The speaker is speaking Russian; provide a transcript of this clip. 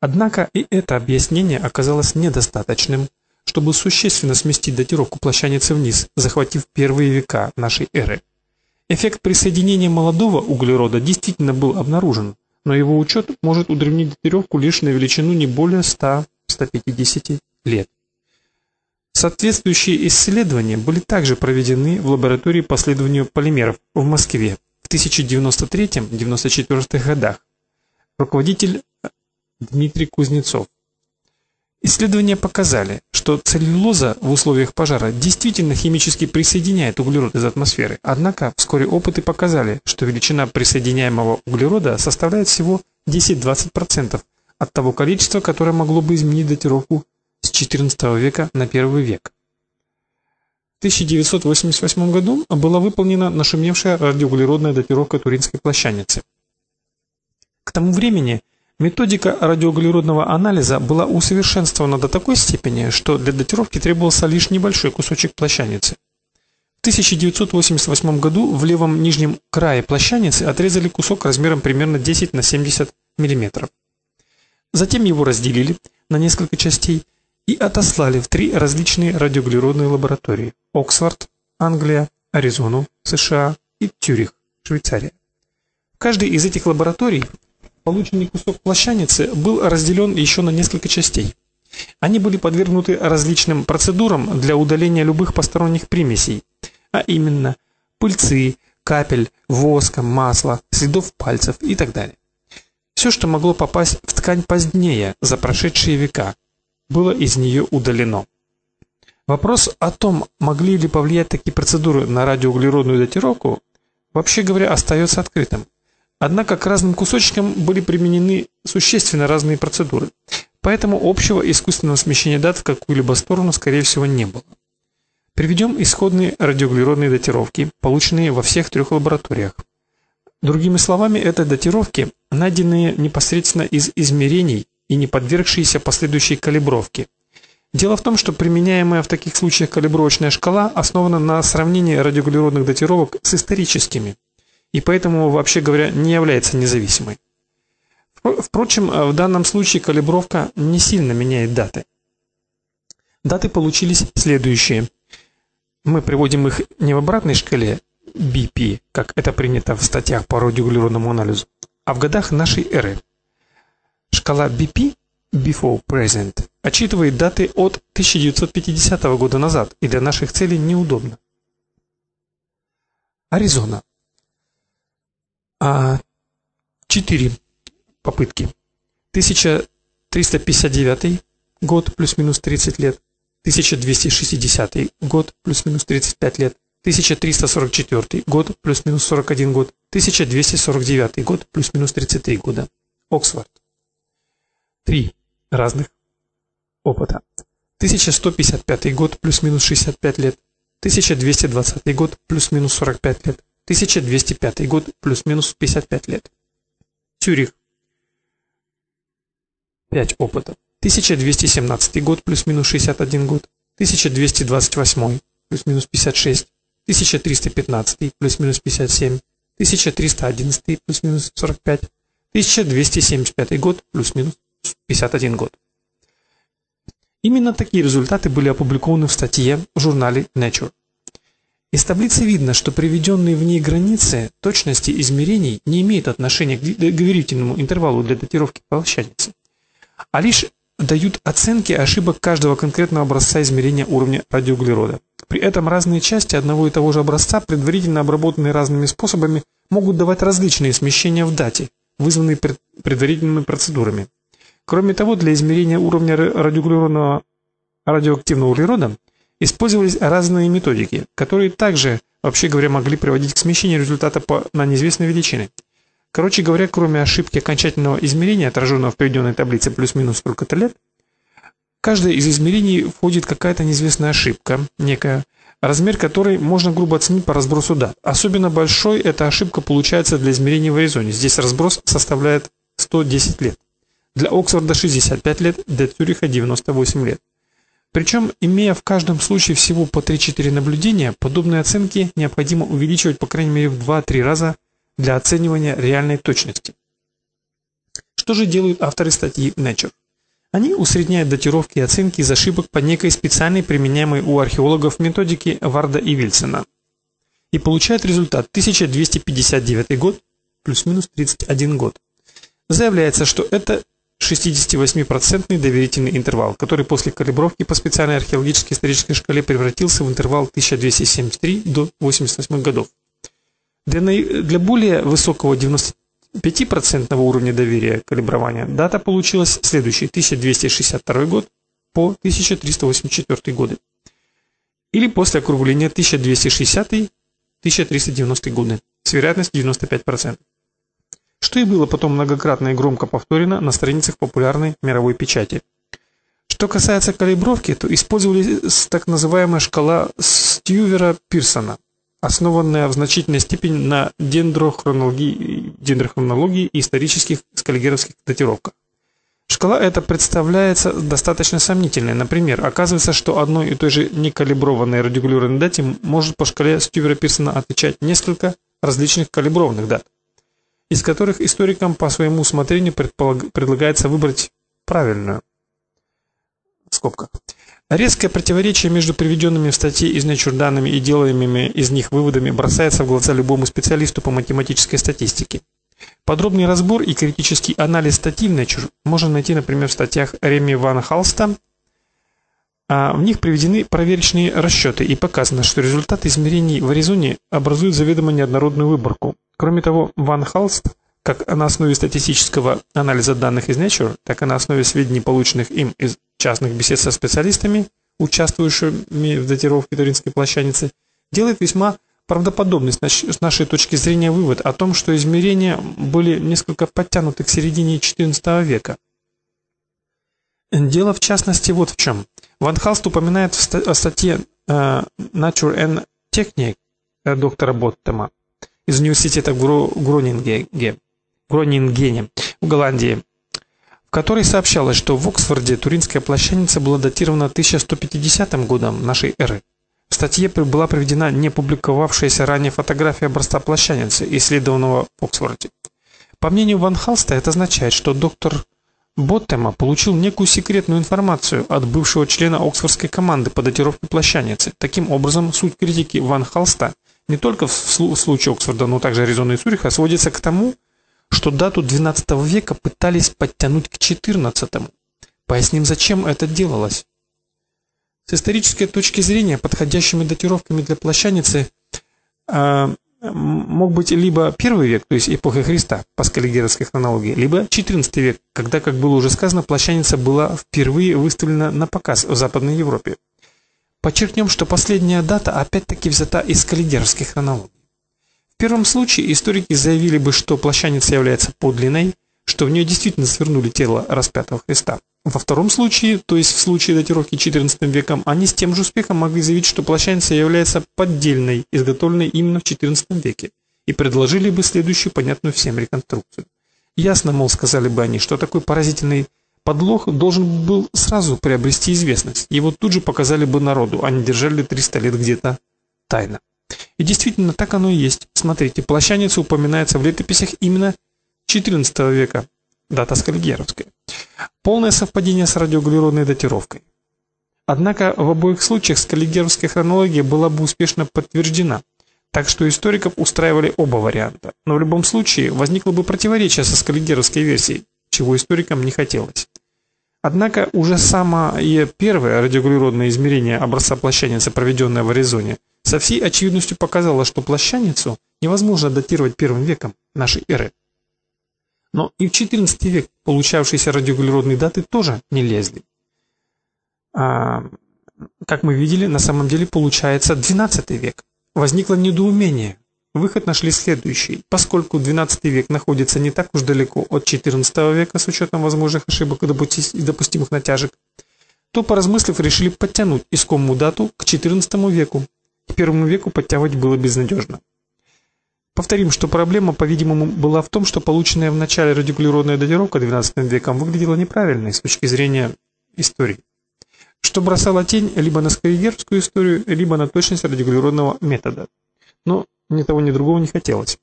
Однако и это объяснение оказалось недостаточным, чтобы существенно сместить датировку плащаницы вниз, захватив первые века нашей эры. Эффект присоединения молодого углерода действительно был обнаружен, но его учет может удревнить датировку лишь на величину не более 100-150 лет. Соответствующие исследования были также проведены в лаборатории по исследованию полимеров в Москве в 1093-94 годах. Руководитель Дмитрий Кузнецов. Исследования показали, что целлюлоза в условиях пожара действительно химически присоединяет углерод из атмосферы. Однако вскоре опыты показали, что величина присоединяемого углерода составляет всего 10-20% от того количества, которое могло бы изменить датировку с XIV века на I век. В 1988 году была выполнена нашумевшая радиоуглеродная датировка Туринской плащаницы. К тому времени Методика радиоуглеродного анализа была усовершенствована до такой степени, что для датировки требовался лишь небольшой кусочек плащаницы. В 1988 году в левом нижнем крае плащаницы отрезали кусок размером примерно 10 на 70 мм. Затем его разделили на несколько частей и отослали в три различные радиоуглеродные лаборатории: Оксфорд, Англия, Аризону, США и Цюрих, Швейцария. В каждой из этих лабораторий Полученный кусок плащаницы был разделен еще на несколько частей. Они были подвергнуты различным процедурам для удаления любых посторонних примесей, а именно пыльцы, капель, воска, масла, следов пальцев и так далее. Все, что могло попасть в ткань позднее, за прошедшие века, было из нее удалено. Вопрос о том, могли ли повлиять такие процедуры на радиоуглеродную датировку, вообще говоря, остается открытым. Однако к разным кусочкам были применены существенно разные процедуры. Поэтому общего искусственного смещения дат в какую-либо сторону, скорее всего, не было. Приведем исходные радиоуглеродные датировки, полученные во всех трех лабораториях. Другими словами, это датировки, найденные непосредственно из измерений и не подвергшиеся последующей калибровке. Дело в том, что применяемая в таких случаях калибровочная шкала основана на сравнении радиоуглеродных датировок с историческими и поэтому, вообще говоря, не является независимой. Впрочем, в данном случае калибровка не сильно меняет даты. Даты получились следующие. Мы приводим их не в обратной шкале BP, как это принято в статьях по радиоуглеродному анализу, а в годах нашей эры. Шкала BP Before Present отчитывает даты от 1950 года назад и для наших целей неудобно. Аризона 4 попытки. 1359 год плюс-минус 30 лет, 1260 год плюс-минус 35 лет, 1344 год плюс-минус 41 год, 1249 год плюс-минус 33 года. Оксфорд. Три разных опыта. 1155 год плюс-минус 65 лет, 1220 год плюс-минус 45 лет, 1205 год, плюс-минус 55 лет. Цюрих. 5 опытов. 1217 год, плюс-минус 61 год. 1228, плюс-минус 56. 1315, плюс-минус 57. 1311, плюс-минус 45. 1275 год, плюс-минус 51 год. Именно такие результаты были опубликованы в статье в журнале Nature. Из таблицы видно, что приведенные в ней границы точности измерений не имеют отношения к доверительному интервалу для датировки площадницы, а лишь дают оценки ошибок каждого конкретного образца измерения уровня радиоуглерода. При этом разные части одного и того же образца, предварительно обработанные разными способами, могут давать различные смещения в дате, вызванные предварительными процедурами. Кроме того, для измерения уровня радиоуглеродного радиоактивного углерода Использовались разные методики, которые также, вообще говоря, могли приводить к смещению результата по, на неизвестные величины. Короче говоря, кроме ошибки окончательного измерения, отраженного в приведенной таблице плюс-минус столько-то лет, каждое из измерений входит какая-то неизвестная ошибка, некая, размер которой можно грубо оценить по разбросу дат. Особенно большой эта ошибка получается для измерений в Аризоне. Здесь разброс составляет 110 лет. Для Оксфорда 65 лет, для Цюриха 98 лет. Причем, имея в каждом случае всего по 3-4 наблюдения, подобные оценки необходимо увеличивать по крайней мере в 2-3 раза для оценивания реальной точности. Что же делают авторы статьи Nature? Они усредняют датировки и оценки из ошибок по некой специальной применяемой у археологов методике Варда и Вильсона. И получают результат 1259 год плюс-минус 31 год. Заявляется, что это 68% доверительный интервал, который после калибровки по специальной археологической исторической шкале превратился в интервал 1273 до 88 годов. Для, для более высокого 95% уровня доверия калибрования дата получилась следующей 1262 год по 1384 годы. Или после округления 1260-1390 годы с вероятностью 95% что и было потом многократно и громко повторено на страницах популярной мировой печати. Что касается калибровки, то использовались так называемая шкала Стьювера-Пирсона, основанная в значительной степени на дендрохронологии, дендрохронологии и исторических скаллигеровских датировках. Шкала эта представляется достаточно сомнительной. Например, оказывается, что одной и той же некалиброванной радикулярной дате может по шкале Стювера-Пирсона отвечать несколько различных калиброванных дат из которых историкам по своему усмотрению предлагается выбрать правильную. В скобках. Резкое противоречие между приведенными в статье из Nature данными и делаемыми из них выводами бросается в глаза любому специалисту по математической статистике. Подробный разбор и критический анализ статьи в Nature можно найти, например, в статьях Реми Ван Халста. А в них приведены проверочные расчеты и показано, что результаты измерений в Аризоне образуют заведомо неоднородную выборку, Кроме того, Ван Халст, как на основе статистического анализа данных из Nature, так и на основе сведений, полученных им из частных бесед со специалистами, участвующими в датировке Туринской плащаницы, делает весьма правдоподобный с нашей точки зрения вывод о том, что измерения были несколько подтянуты к середине XIV века. Дело в частности вот в чем. Ван Халст упоминает в статье э, Nature and Technique э, доктора Боттема из университета в Гронингене, в Голландии, в которой сообщалось, что в Оксфорде Туринская плащаница была датирована 1150 годом нашей эры. В статье была приведена не публиковавшаяся ранее фотография образца плащаницы, исследованного в Оксфорде. По мнению Ван Халста, это означает, что доктор Боттема получил некую секретную информацию от бывшего члена Оксфордской команды по датировке плащаницы. Таким образом, суть критики Ван Халста – не только в случае Оксфорда, но также Аризоны и Цюриха, сводится к тому, что дату XII века пытались подтянуть к XIV. Поясним, зачем это делалось. С исторической точки зрения подходящими датировками для плащаницы э, мог быть либо первый век, то есть эпоха Христа по скаллигеровской хронологии, либо XIV век, когда, как было уже сказано, плащаница была впервые выставлена на показ в Западной Европе. Подчеркнем, что последняя дата опять-таки взята из каллигеровских хронологий. В первом случае историки заявили бы, что плащаница является подлинной, что в нее действительно свернули тело распятого Христа. Во втором случае, то есть в случае датировки XIV веком, они с тем же успехом могли заявить, что плащаница является поддельной, изготовленной именно в XIV веке, и предложили бы следующую понятную всем реконструкцию. Ясно, мол, сказали бы они, что такой поразительный Подлог должен был сразу приобрести известность. Его тут же показали бы народу, а не держали 300 лет где-то тайно. И действительно, так оно и есть. Смотрите, плащаница упоминается в летописях именно XIV века, дата скальгеровская. Полное совпадение с радиоуглеродной датировкой. Однако в обоих случаях скаллигеровская хронология была бы успешно подтверждена, так что историков устраивали оба варианта. Но в любом случае возникло бы противоречие со скаллигеровской версией, чего историкам не хотелось. Однако уже самое первое радиоуглеродное измерение образца плащаницы, проведенное в Аризоне, со всей очевидностью показало, что плащаницу невозможно датировать первым веком нашей эры. Но и в XIV век получавшиеся радиоуглеродные даты тоже не лезли. А, как мы видели, на самом деле получается XII век. Возникло недоумение, Выход нашли следующий. Поскольку XII век находится не так уж далеко от XIV века с учетом возможных ошибок и допустимых натяжек, то, поразмыслив, решили подтянуть искомую дату к XIV веку. К первому веку подтягивать было безнадежно. Повторим, что проблема, по-видимому, была в том, что полученная в начале радикулированная датировка XII веком выглядела неправильной с точки зрения истории, что бросало тень либо на скоригерскую историю, либо на точность радикулированного метода. Но ни того, ни другого не хотелось.